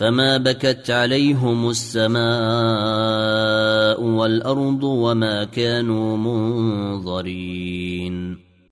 فما بكت عليهم السماء والارض وما كانوا منظرين